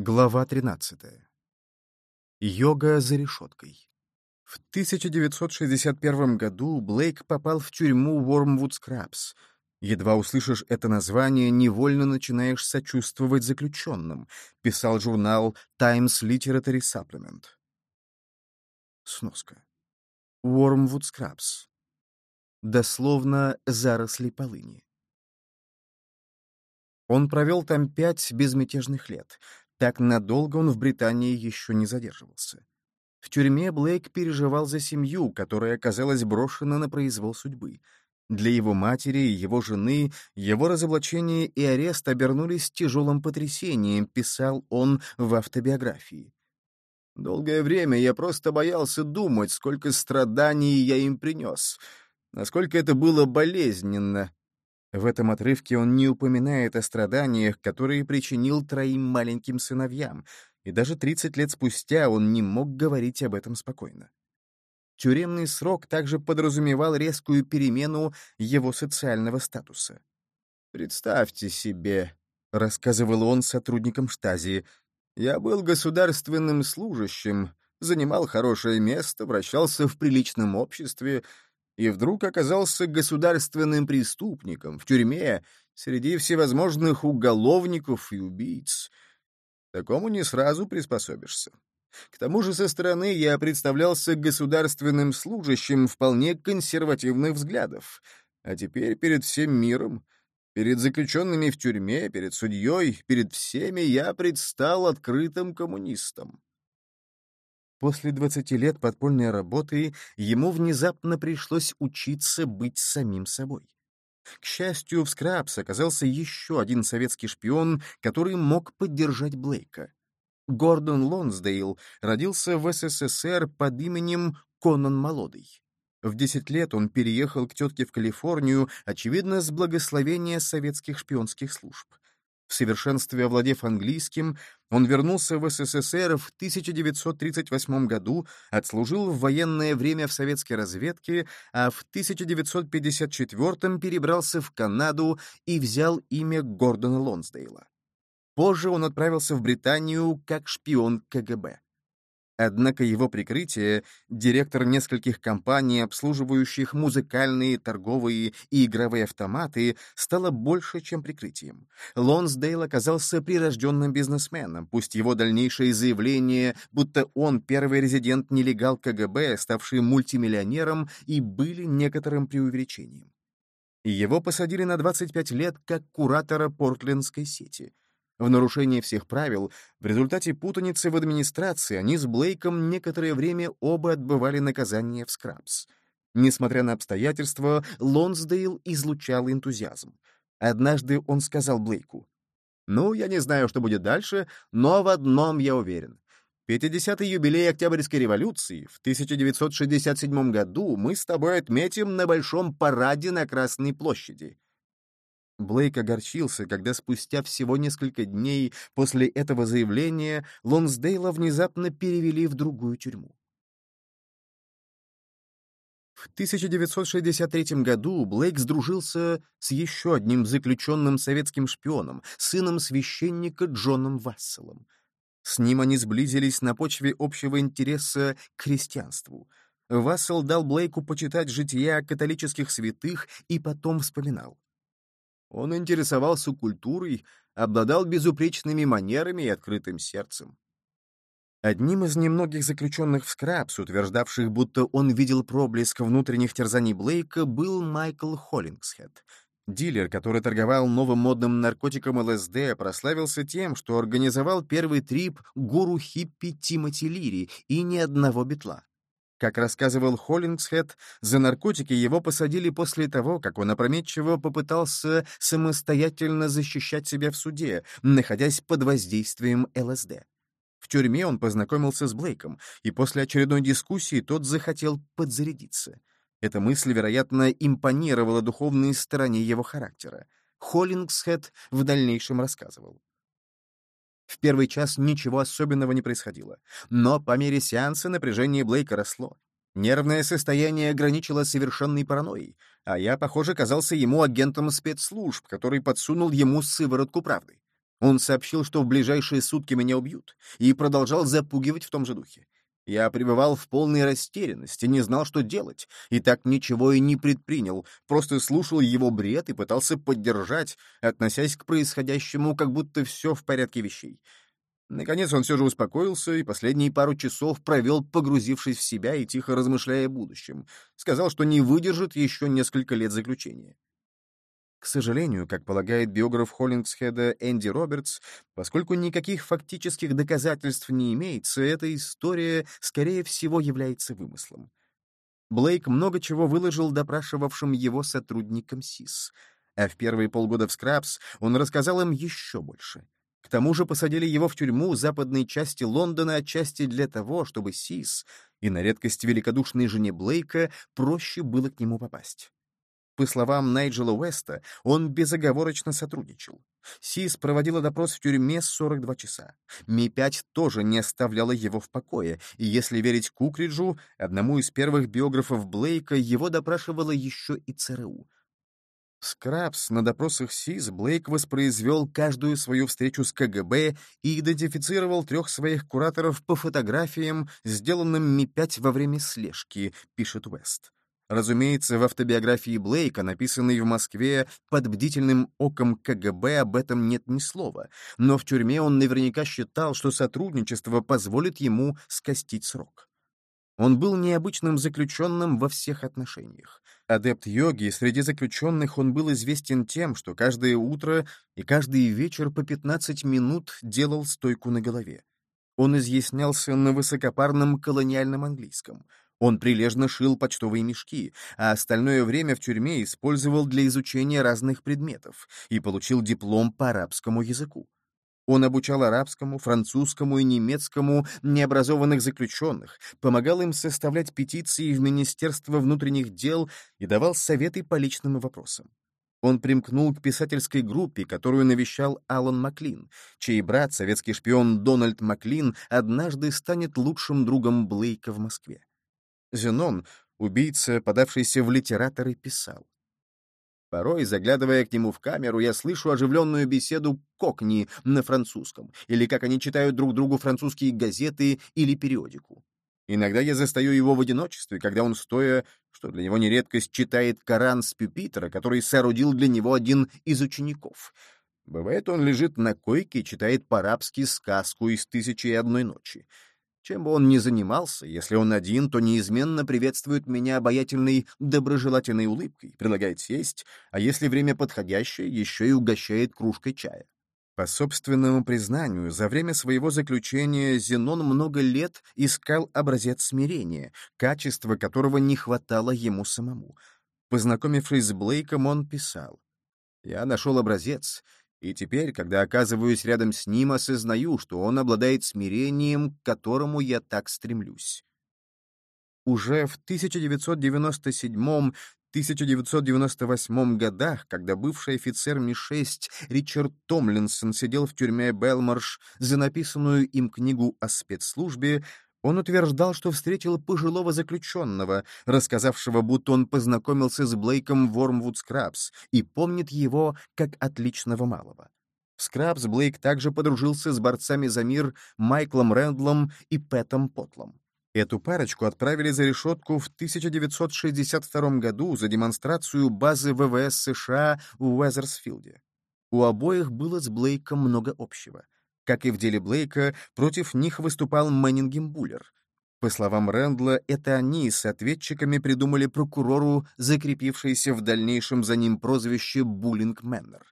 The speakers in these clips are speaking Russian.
Глава 13. Йога за решеткой. В 1961 году Блейк попал в тюрьму Уормвуд Скрабс. Едва услышишь это название, невольно начинаешь сочувствовать заключенным, писал журнал Times Literary Supplement. Сноска. Уормвуд Скрабс. Дословно «заросли полыни». Он провел там пять безмятежных лет, так надолго он в Британии еще не задерживался. В тюрьме Блейк переживал за семью, которая оказалась брошена на произвол судьбы. Для его матери его жены его разоблачение и арест обернулись тяжелым потрясением, писал он в автобиографии. «Долгое время я просто боялся думать, сколько страданий я им принес, насколько это было болезненно, в этом отрывке он не упоминает о страданиях, которые причинил троим маленьким сыновьям, и даже 30 лет спустя он не мог говорить об этом спокойно. Тюремный срок также подразумевал резкую перемену его социального статуса. «Представьте себе», — рассказывал он сотрудникам штази, «я был государственным служащим, занимал хорошее место, вращался в приличном обществе, и вдруг оказался государственным преступником в тюрьме среди всевозможных уголовников и убийц. Такому не сразу приспособишься. К тому же со стороны я представлялся государственным служащим вполне консервативных взглядов, а теперь перед всем миром, перед заключенными в тюрьме, перед судьей, перед всеми я предстал открытым коммунистом. После 20 лет подпольной работы ему внезапно пришлось учиться быть самим собой. К счастью, в Скрабс оказался еще один советский шпион, который мог поддержать Блейка. Гордон Лонсдейл родился в СССР под именем Конан Молодый. В 10 лет он переехал к тетке в Калифорнию, очевидно, с благословения советских шпионских служб. В совершенстве овладев английским, он вернулся в СССР в 1938 году, отслужил в военное время в советской разведке, а в 1954 перебрался в Канаду и взял имя Гордона Лонсдейла. Позже он отправился в Британию как шпион КГБ. Однако его прикрытие, директор нескольких компаний, обслуживающих музыкальные, торговые и игровые автоматы, стало больше, чем прикрытием. Лонсдейл оказался прирожденным бизнесменом, пусть его дальнейшее заявление, будто он первый резидент-нелегал КГБ, ставший мультимиллионером, и были некоторым преувеличением. Его посадили на 25 лет как куратора портлендской сети — в нарушении всех правил, в результате путаницы в администрации, они с Блейком некоторое время оба отбывали наказание в Скрабс. Несмотря на обстоятельства, Лонсдейл излучал энтузиазм. Однажды он сказал Блейку, «Ну, я не знаю, что будет дальше, но в одном я уверен. 50-й юбилей Октябрьской революции в 1967 году мы с тобой отметим на большом параде на Красной площади. Блейк огорчился, когда спустя всего несколько дней после этого заявления Лонсдейла внезапно перевели в другую тюрьму. В 1963 году Блейк сдружился с еще одним заключенным советским шпионом, сыном священника Джоном Васселом. С ним они сблизились на почве общего интереса к христианству. Вассел дал Блейку почитать жития католических святых и потом вспоминал. Он интересовался культурой, обладал безупречными манерами и открытым сердцем. Одним из немногих заключенных в Скрабс, утверждавших, будто он видел проблеск внутренних терзаний Блейка, был Майкл Холлингсхед. Дилер, который торговал новым модным наркотиком ЛСД, прославился тем, что организовал первый трип гуру хиппи Тимоти Лири и ни одного битла. Как рассказывал Холлингсхед, за наркотики его посадили после того, как он опрометчиво попытался самостоятельно защищать себя в суде, находясь под воздействием ЛСД. В тюрьме он познакомился с Блейком, и после очередной дискуссии тот захотел подзарядиться. Эта мысль, вероятно, импонировала духовной стороне его характера. Холлингсхед в дальнейшем рассказывал. В первый час ничего особенного не происходило, но по мере сеанса напряжение Блейка росло. Нервное состояние ограничило совершенной паранойей, а я, похоже, казался ему агентом спецслужб, который подсунул ему сыворотку правды. Он сообщил, что в ближайшие сутки меня убьют, и продолжал запугивать в том же духе. Я пребывал в полной растерянности, не знал, что делать, и так ничего и не предпринял, просто слушал его бред и пытался поддержать, относясь к происходящему, как будто все в порядке вещей. Наконец он все же успокоился и последние пару часов провел, погрузившись в себя и тихо размышляя о будущем. Сказал, что не выдержит еще несколько лет заключения. К сожалению, как полагает биограф Холлингсхеда Энди Робертс, поскольку никаких фактических доказательств не имеется, эта история, скорее всего, является вымыслом. Блейк много чего выложил допрашивавшим его сотрудникам СИС, а в первые полгода в Скрабс он рассказал им еще больше. К тому же посадили его в тюрьму западной части Лондона отчасти для того, чтобы СИС и на редкость великодушной жене Блейка проще было к нему попасть. По словам Найджела Уэста, он безоговорочно сотрудничал. СИС проводила допрос в тюрьме 42 часа. Ми-5 тоже не оставляла его в покое, и если верить Кукриджу, одному из первых биографов Блейка, его допрашивала еще и ЦРУ. Скрабс на допросах СИС Блейк воспроизвел каждую свою встречу с КГБ и идентифицировал трех своих кураторов по фотографиям, сделанным Ми-5 во время слежки, пишет Уэст. Разумеется, в автобиографии Блейка, написанной в Москве под бдительным оком КГБ, об этом нет ни слова, но в тюрьме он наверняка считал, что сотрудничество позволит ему скостить срок. Он был необычным заключенным во всех отношениях. Адепт йоги, среди заключенных он был известен тем, что каждое утро и каждый вечер по 15 минут делал стойку на голове. Он изъяснялся на высокопарном колониальном английском — он прилежно шил почтовые мешки, а остальное время в тюрьме использовал для изучения разных предметов и получил диплом по арабскому языку. Он обучал арабскому, французскому и немецкому необразованных заключенных, помогал им составлять петиции в Министерство внутренних дел и давал советы по личным вопросам. Он примкнул к писательской группе, которую навещал Алан Маклин, чей брат, советский шпион Дональд Маклин, однажды станет лучшим другом Блейка в Москве. Зенон, убийца, подавшийся в литераторы, писал. Порой, заглядывая к нему в камеру, я слышу оживленную беседу кокни на французском, или как они читают друг другу французские газеты или периодику. Иногда я застаю его в одиночестве, когда он, стоя, что для него не редкость, читает Коран с пюпитра, который соорудил для него один из учеников. Бывает, он лежит на койке и читает по-арабски сказку из «Тысячи и одной ночи». Чем бы он ни занимался, если он один, то неизменно приветствует меня обаятельной, доброжелательной улыбкой, предлагает сесть, а если время подходящее, еще и угощает кружкой чая. По собственному признанию, за время своего заключения Зенон много лет искал образец смирения, качества которого не хватало ему самому. Познакомившись с Блейком, он писал, «Я нашел образец, и теперь, когда оказываюсь рядом с ним, осознаю, что он обладает смирением, к которому я так стремлюсь. Уже в 1997-1998 годах, когда бывший офицер Ми-6 Ричард Томлинсон сидел в тюрьме Белмарш за написанную им книгу о спецслужбе, он утверждал, что встретил пожилого заключенного, рассказавшего, будто он познакомился с Блейком в Ормвуд Скрабс и помнит его как отличного малого. В Скрабс Блейк также подружился с борцами за мир Майклом Рэндлом и Пэтом Потлом. Эту парочку отправили за решетку в 1962 году за демонстрацию базы ВВС США в Уэзерсфилде. У обоих было с Блейком много общего — как и в деле Блейка, против них выступал Мэннингем Буллер. По словам Рэндла, это они с ответчиками придумали прокурору, закрепившееся в дальнейшем за ним прозвище «Буллинг Мэннер».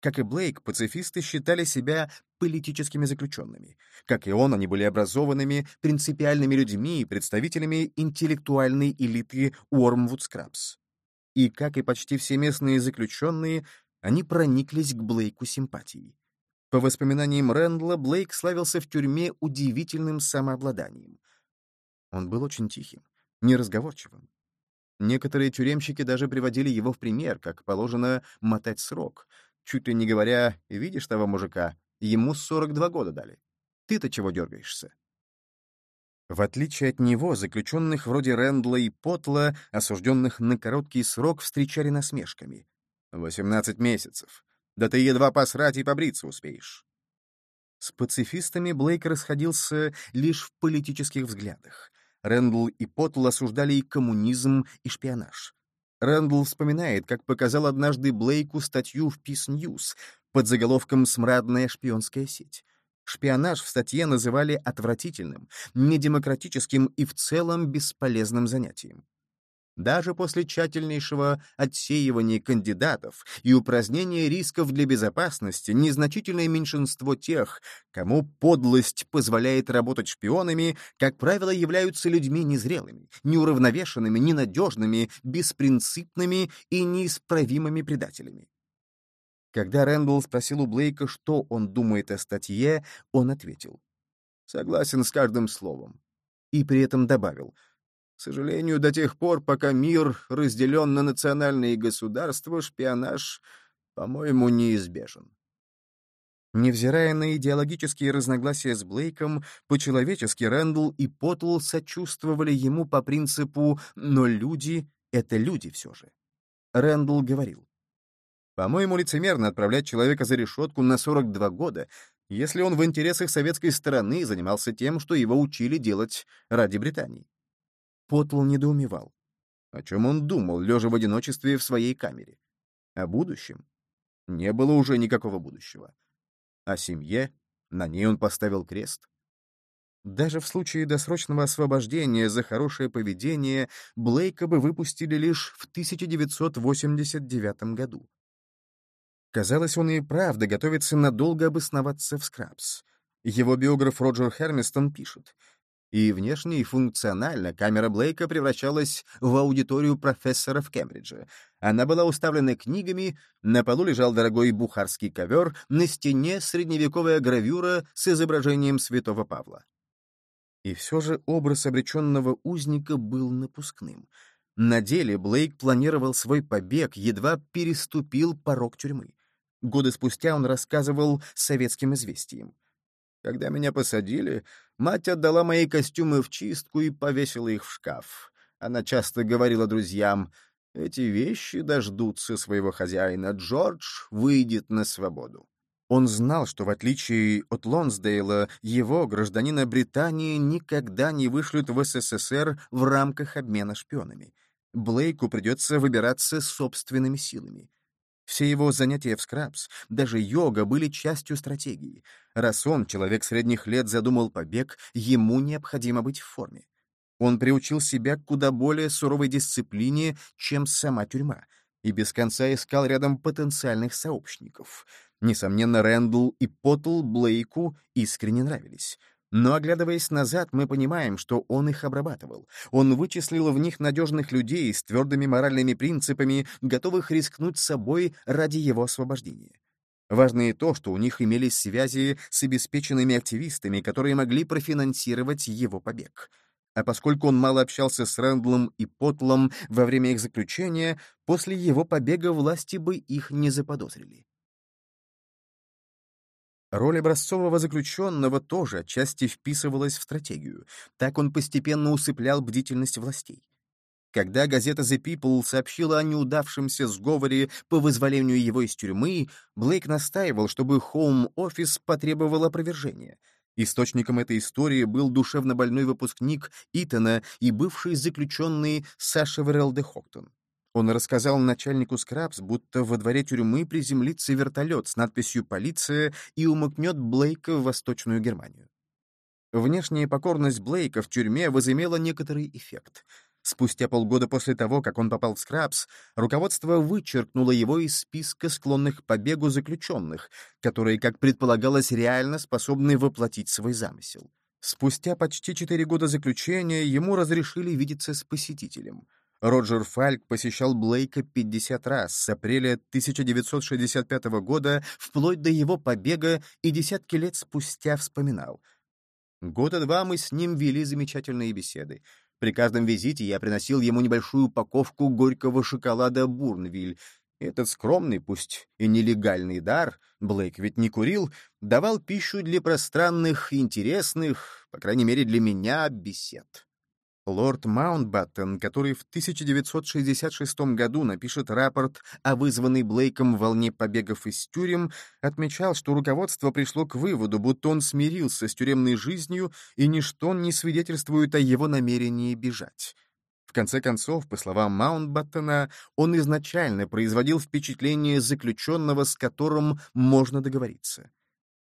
Как и Блейк, пацифисты считали себя политическими заключенными. Как и он, они были образованными, принципиальными людьми и представителями интеллектуальной элиты Уормвуд Скрабс. И, как и почти все местные заключенные, они прониклись к Блейку симпатией. По воспоминаниям Рэндла, Блейк славился в тюрьме удивительным самообладанием. Он был очень тихим, неразговорчивым. Некоторые тюремщики даже приводили его в пример, как положено мотать срок, чуть ли не говоря, видишь того мужика, ему 42 года дали. Ты-то чего дергаешься? В отличие от него, заключенных вроде Рэндла и Потла, осужденных на короткий срок, встречали насмешками. 18 месяцев. Да ты едва посрать и побриться успеешь. С пацифистами Блейк расходился лишь в политических взглядах. Рэндалл и Поттл осуждали и коммунизм, и шпионаж. Рэндалл вспоминает, как показал однажды Блейку статью в Peace News под заголовком «Смрадная шпионская сеть». Шпионаж в статье называли отвратительным, недемократическим и в целом бесполезным занятием. Даже после тщательнейшего отсеивания кандидатов и упразднения рисков для безопасности, незначительное меньшинство тех, кому подлость позволяет работать шпионами, как правило, являются людьми незрелыми, неуравновешенными, ненадежными, беспринципными и неисправимыми предателями. Когда Рэндалл спросил у Блейка, что он думает о статье, он ответил. «Согласен с каждым словом». И при этом добавил — к сожалению, до тех пор, пока мир разделен на национальные государства, шпионаж, по-моему, неизбежен. Невзирая на идеологические разногласия с Блейком, по-человечески Рэндалл и Поттл сочувствовали ему по принципу «но люди — это люди все же». Рэндалл говорил, «По-моему, лицемерно отправлять человека за решетку на 42 года, если он в интересах советской стороны занимался тем, что его учили делать ради Британии. Потл недоумевал. О чем он думал, лежа в одиночестве в своей камере? О будущем? Не было уже никакого будущего. О семье? На ней он поставил крест. Даже в случае досрочного освобождения за хорошее поведение Блейка бы выпустили лишь в 1989 году. Казалось, он и правда готовится надолго обосноваться в Скрабс. Его биограф Роджер Хермистон пишет — и внешне, и функционально камера Блейка превращалась в аудиторию профессора в Кембридже. Она была уставлена книгами, на полу лежал дорогой бухарский ковер, на стене средневековая гравюра с изображением святого Павла. И все же образ обреченного узника был напускным. На деле Блейк планировал свой побег, едва переступил порог тюрьмы. Годы спустя он рассказывал советским известиям. Когда меня посадили, мать отдала мои костюмы в чистку и повесила их в шкаф. Она часто говорила друзьям, «Эти вещи дождутся своего хозяина. Джордж выйдет на свободу». Он знал, что, в отличие от Лонсдейла, его, гражданина Британии, никогда не вышлют в СССР в рамках обмена шпионами. Блейку придется выбираться собственными силами. Все его занятия в скрабс, даже йога, были частью стратегии. Раз он, человек средних лет, задумал побег, ему необходимо быть в форме. Он приучил себя к куда более суровой дисциплине, чем сама тюрьма, и без конца искал рядом потенциальных сообщников. Несомненно, Рэндл и Поттл Блейку искренне нравились. Но, оглядываясь назад, мы понимаем, что он их обрабатывал. Он вычислил в них надежных людей с твердыми моральными принципами, готовых рискнуть собой ради его освобождения. Важно и то, что у них имелись связи с обеспеченными активистами, которые могли профинансировать его побег. А поскольку он мало общался с Рэндлом и Потлом во время их заключения, после его побега власти бы их не заподозрили. Роль образцового заключенного тоже отчасти вписывалась в стратегию. Так он постепенно усыплял бдительность властей. Когда газета The People сообщила о неудавшемся сговоре по вызволению его из тюрьмы, Блейк настаивал, чтобы Office потребовал опровержения. Источником этой истории был душевно больной выпускник Итана и бывший заключенный Саша Верел де Хоктон. Он рассказал начальнику Скрабс, будто во дворе тюрьмы приземлится вертолет с надписью «Полиция» и умыкнет Блейка в Восточную Германию. Внешняя покорность Блейка в тюрьме возымела некоторый эффект. Спустя полгода после того, как он попал в Скрабс, руководство вычеркнуло его из списка склонных к побегу заключенных, которые, как предполагалось, реально способны воплотить свой замысел. Спустя почти четыре года заключения ему разрешили видеться с посетителем — Роджер Фальк посещал Блейка 50 раз с апреля 1965 года вплоть до его побега и десятки лет спустя вспоминал. Года два мы с ним вели замечательные беседы. При каждом визите я приносил ему небольшую упаковку горького шоколада «Бурнвиль». Этот скромный, пусть и нелегальный дар, Блейк ведь не курил, давал пищу для пространных, интересных, по крайней мере для меня, бесед. Лорд Маунтбаттен, который в 1966 году напишет рапорт о вызванной Блейком волне побегов из тюрем, отмечал, что руководство пришло к выводу, будто он смирился с тюремной жизнью и ничто не свидетельствует о его намерении бежать. В конце концов, по словам Маунтбаттена, он изначально производил впечатление заключенного, с которым можно договориться.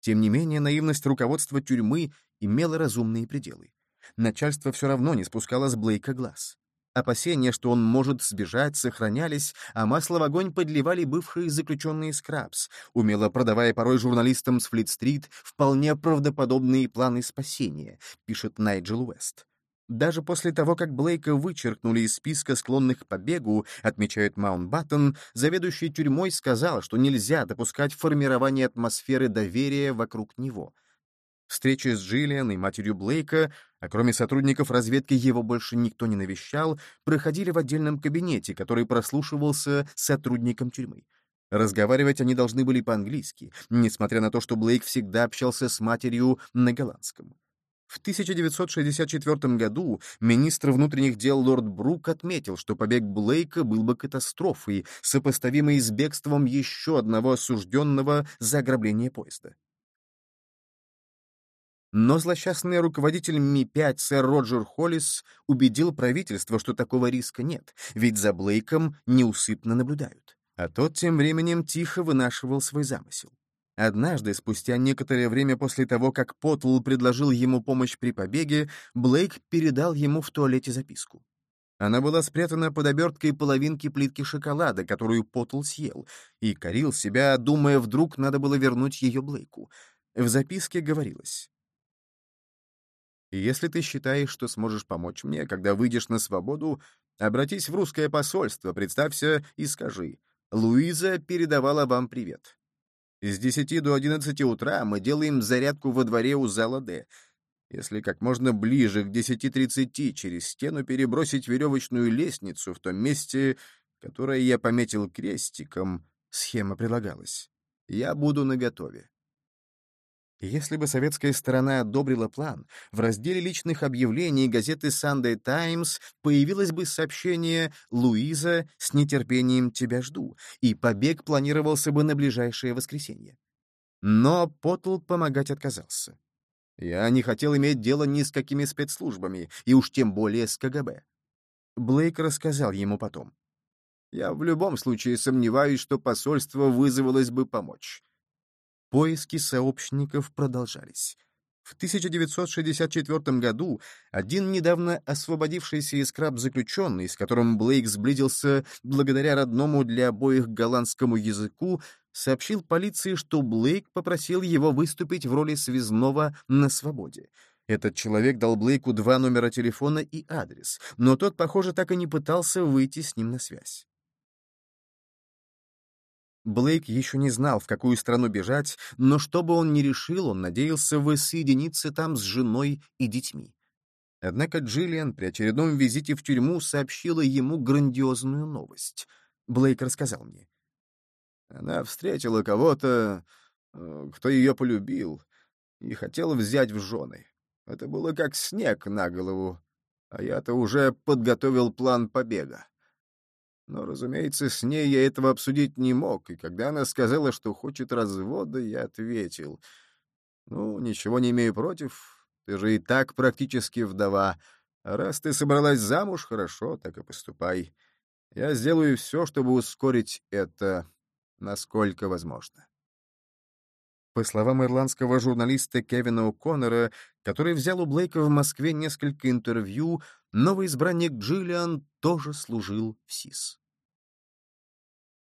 Тем не менее, наивность руководства тюрьмы имела разумные пределы начальство все равно не спускало с Блейка глаз. Опасения, что он может сбежать, сохранялись, а масло в огонь подливали бывшие заключенные Скрабс, умело продавая порой журналистам с Флит-стрит вполне правдоподобные планы спасения, пишет Найджел Уэст. Даже после того, как Блейка вычеркнули из списка склонных к побегу, отмечает Маунтбаттен, заведующий тюрьмой сказал, что нельзя допускать формирование атмосферы доверия вокруг него. Встречи с Джиллиан и матерью Блейка, а кроме сотрудников разведки его больше никто не навещал, проходили в отдельном кабинете, который прослушивался сотрудником тюрьмы. Разговаривать они должны были по-английски, несмотря на то, что Блейк всегда общался с матерью на голландском. В 1964 году министр внутренних дел лорд Брук отметил, что побег Блейка был бы катастрофой, сопоставимой с бегством еще одного осужденного за ограбление поезда. Но злосчастный руководитель Ми-5 сэр Роджер Холлис убедил правительство, что такого риска нет, ведь за Блейком неусыпно наблюдают. А тот тем временем тихо вынашивал свой замысел. Однажды, спустя некоторое время после того, как Поттл предложил ему помощь при побеге, Блейк передал ему в туалете записку. Она была спрятана под оберткой половинки плитки шоколада, которую Поттл съел, и корил себя, думая, вдруг надо было вернуть ее Блейку. В записке говорилось если ты считаешь, что сможешь помочь мне, когда выйдешь на свободу, обратись в русское посольство, представься и скажи. Луиза передавала вам привет. С 10 до 11 утра мы делаем зарядку во дворе у зала Д. Если как можно ближе к 10.30 через стену перебросить веревочную лестницу в том месте, которое я пометил крестиком, схема прилагалась. Я буду наготове. Если бы советская сторона одобрила план, в разделе личных объявлений газеты Sunday Times появилось бы сообщение «Луиза, с нетерпением тебя жду», и побег планировался бы на ближайшее воскресенье. Но Поттл помогать отказался. Я не хотел иметь дело ни с какими спецслужбами, и уж тем более с КГБ. Блейк рассказал ему потом. Я в любом случае сомневаюсь, что посольство вызвалось бы помочь. Поиски сообщников продолжались. В 1964 году один недавно освободившийся из краб заключенный, с которым Блейк сблизился благодаря родному для обоих голландскому языку, сообщил полиции, что Блейк попросил его выступить в роли связного на свободе. Этот человек дал Блейку два номера телефона и адрес, но тот, похоже, так и не пытался выйти с ним на связь. Блейк еще не знал, в какую страну бежать, но что бы он ни решил, он надеялся воссоединиться там с женой и детьми. Однако Джиллиан при очередном визите в тюрьму сообщила ему грандиозную новость. Блейк рассказал мне. Она встретила кого-то, э, кто ее полюбил, и хотел взять в жены. Это было как снег на голову, а я-то уже подготовил план побега. Но, разумеется, с ней я этого обсудить не мог, и когда она сказала, что хочет развода, я ответил, «Ну, ничего не имею против, ты же и так практически вдова, раз ты собралась замуж, хорошо, так и поступай. Я сделаю все, чтобы ускорить это, насколько возможно». По словам ирландского журналиста Кевина О'Коннора, который взял у Блейка в Москве несколько интервью, новый избранник Джиллиан тоже служил в СИС.